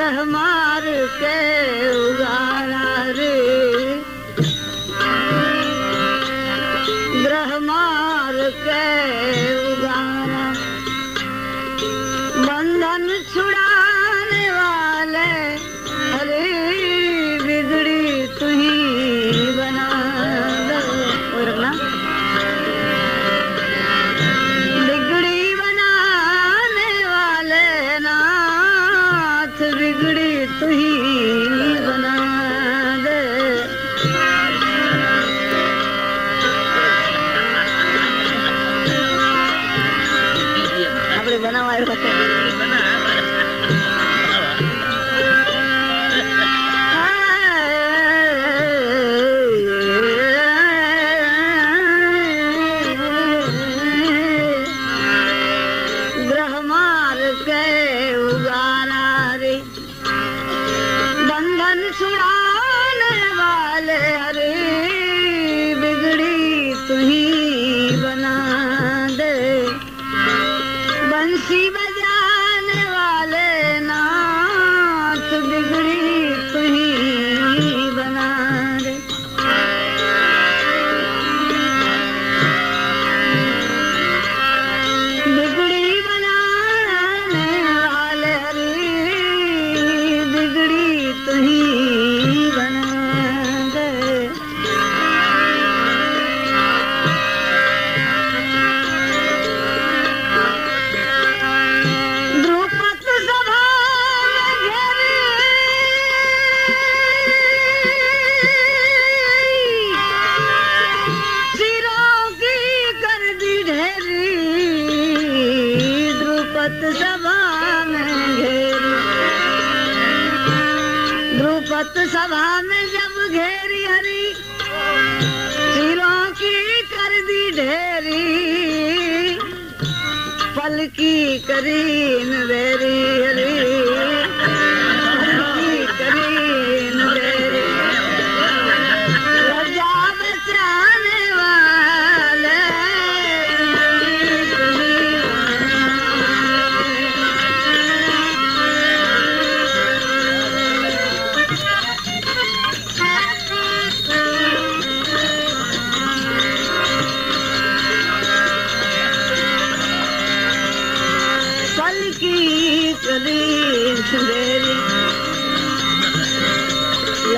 ग्रह मार के उगाड़ा रे। ग्रह मार के सभा में जब घेरी हरी तीरों की कर दी ढेरी पल की करीन नेरी हरी।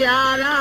shout.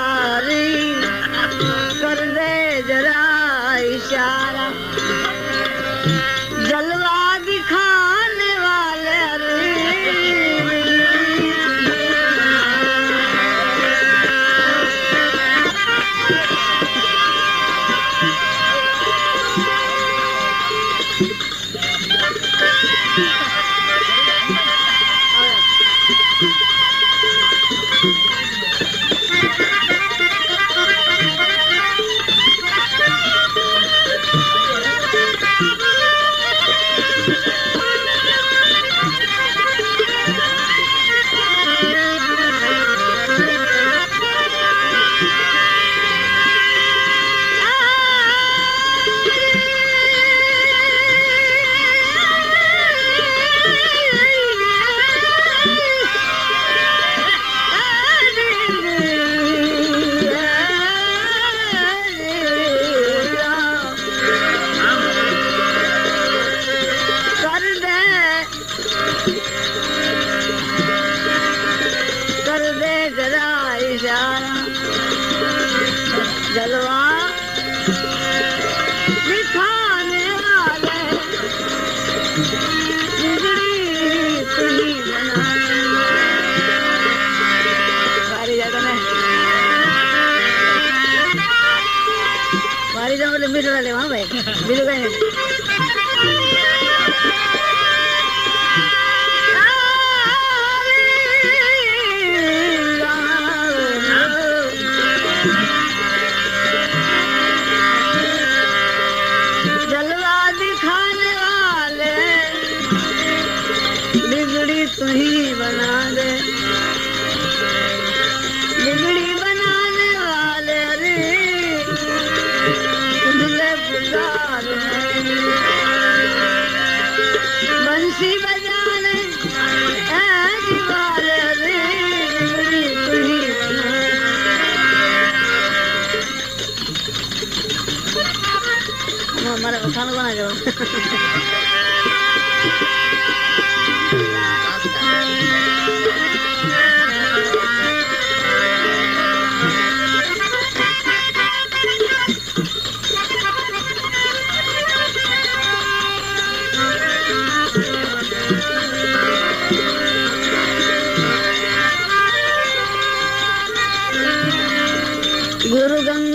Hi.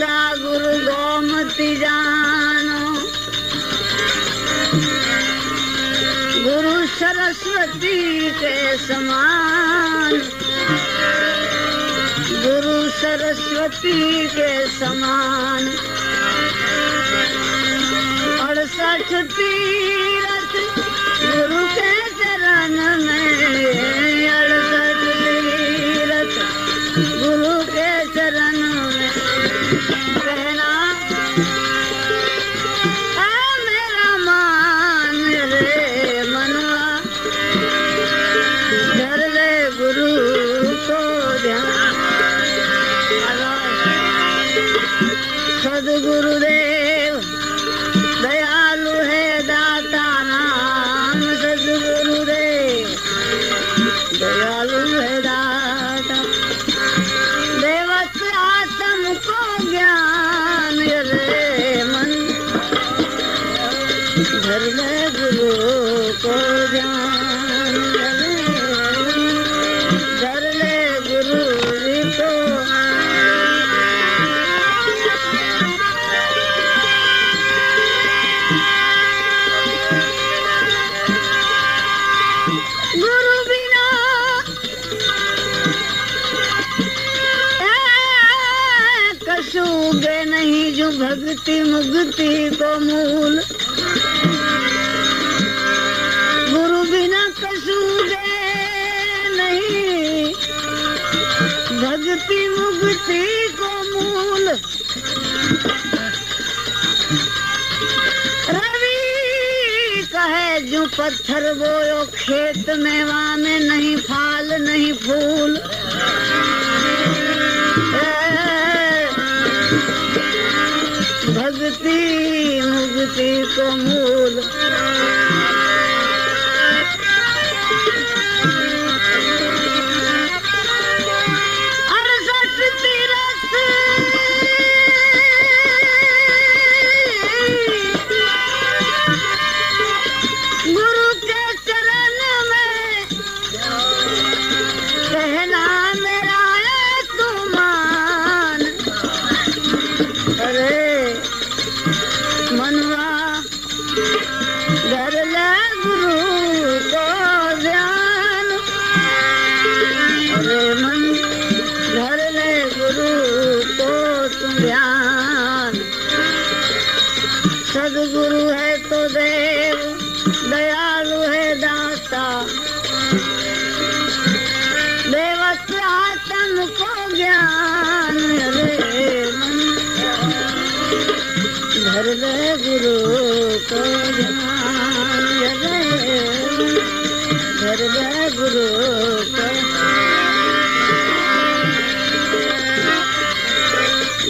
मिला गुरु गोमती जानो। गुरु सरस्वती के समान। गुरु सरस्वती के समान। अड़सठ तीरथ गुरु के चरण में अड़सठ भक्ति मुक्ति का मूल गुरु बिना कसु दे नहीं भक्ति मुक्ति को मूल रवि कहे जो पत्थर बोयो खेत में वाने नहीं फाल नहीं फूल। मूर्ति कमूल ज्ञान हरे घर गुरू को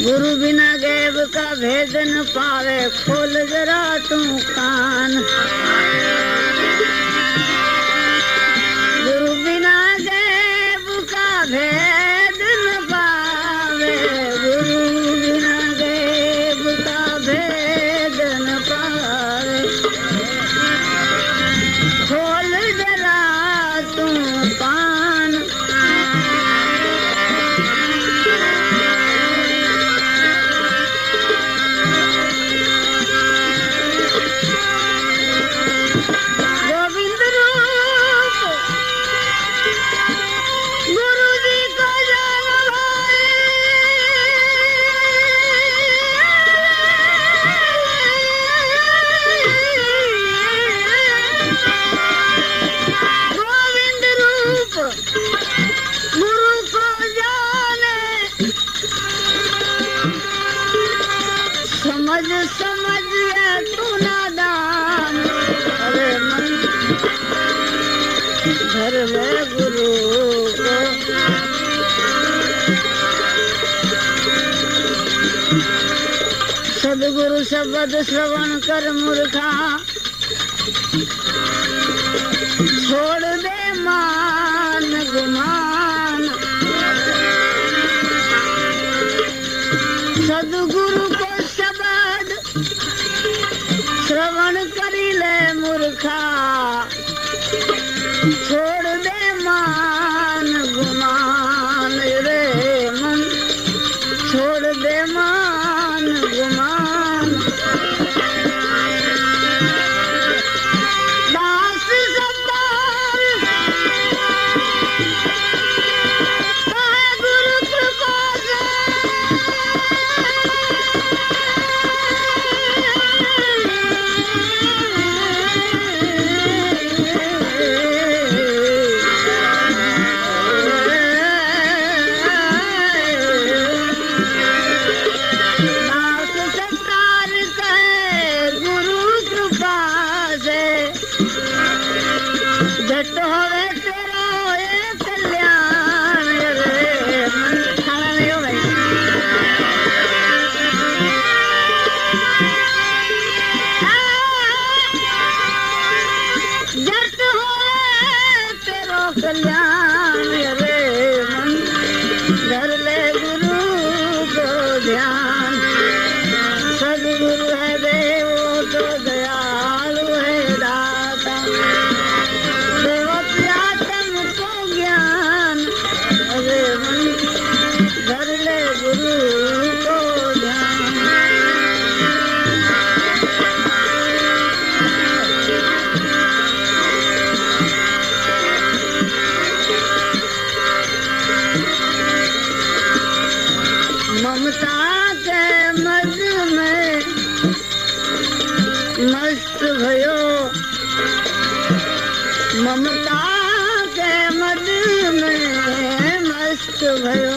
गुरु बिना गैब का भेदन पावे खोल जरा तू कान। Sadhguru من ۾ مست ڪيو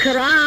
mascara.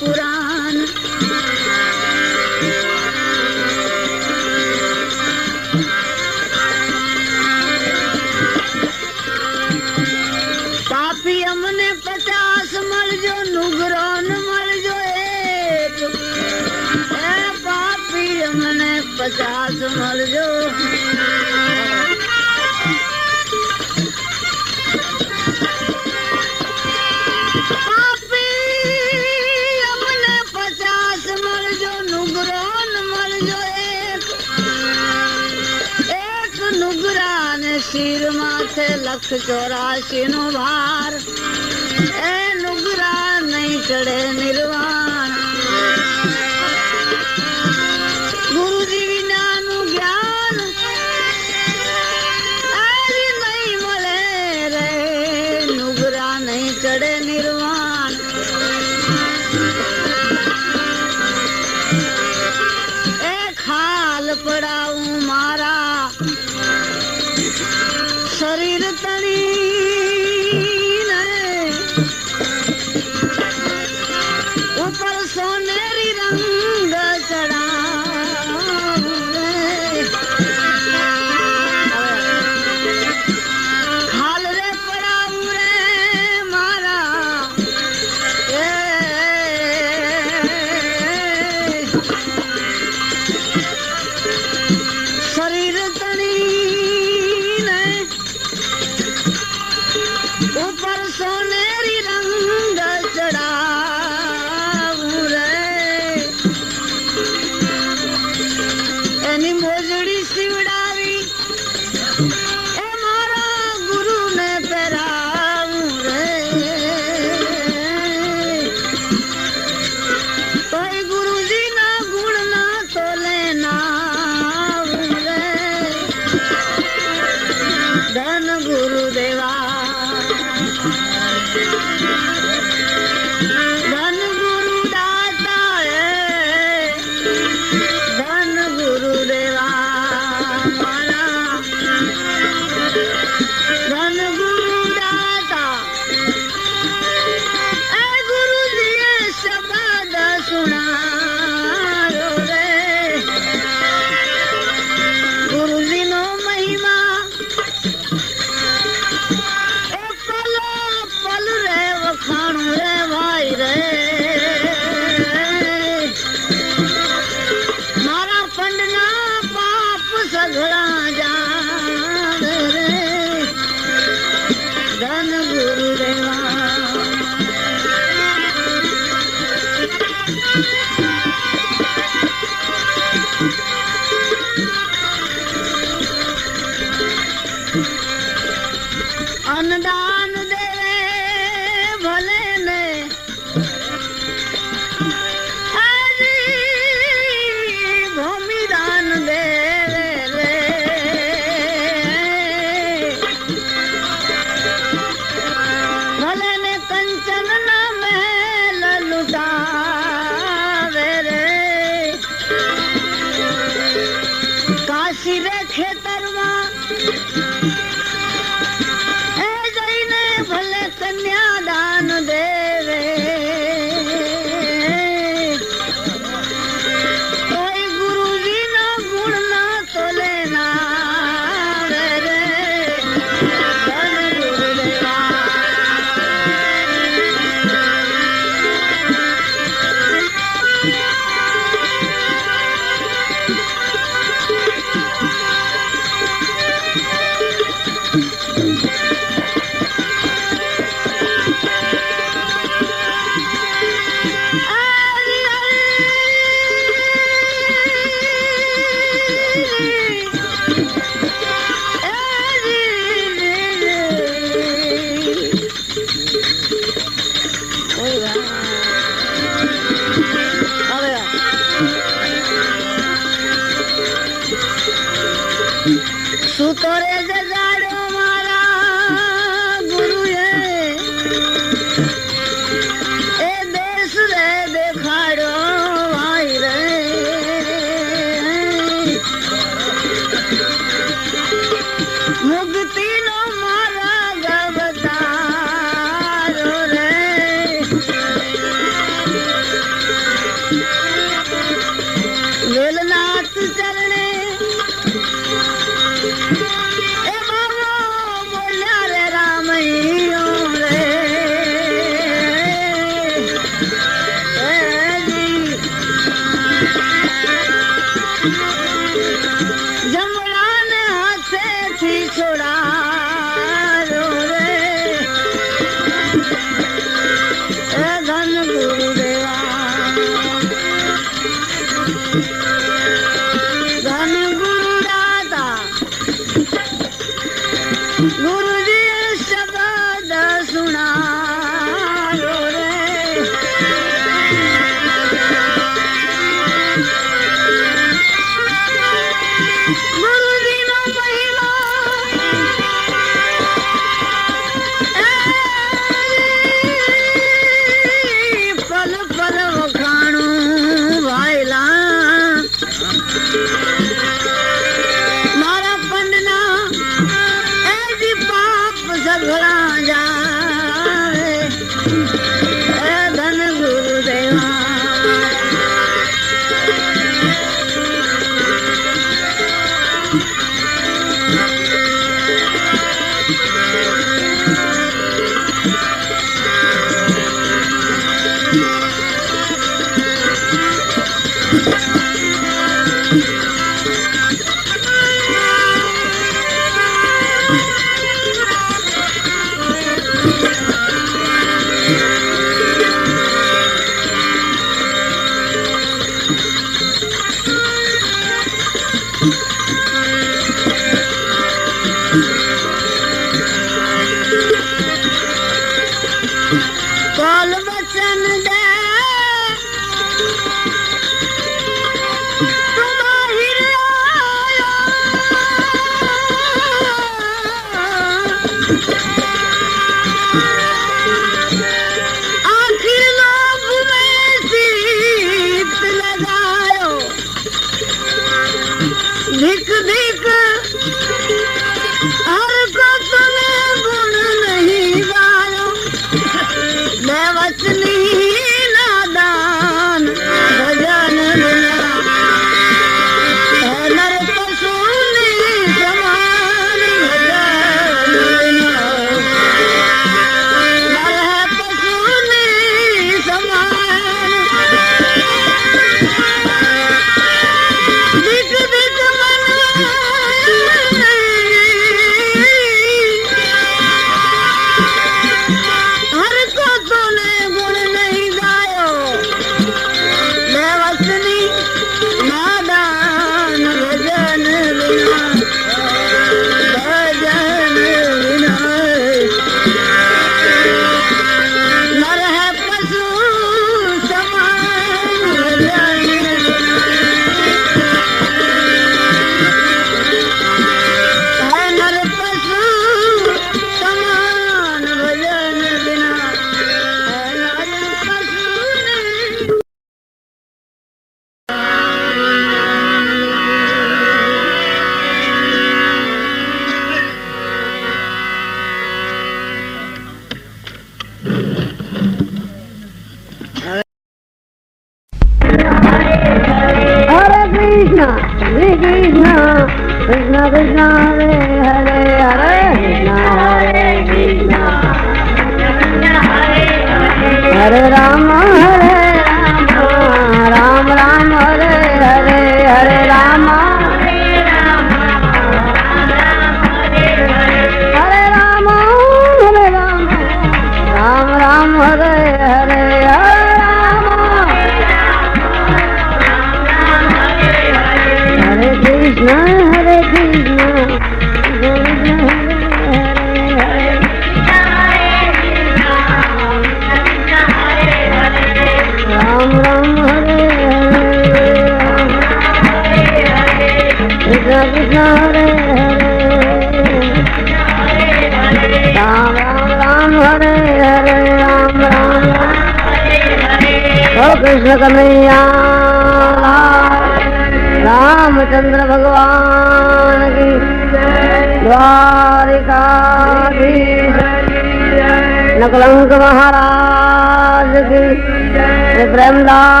पुरा એકસો ચોરાશી નો વાર. એ નુગરા નહીં ચડે નિર્વાણ. くぜ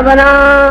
Sabana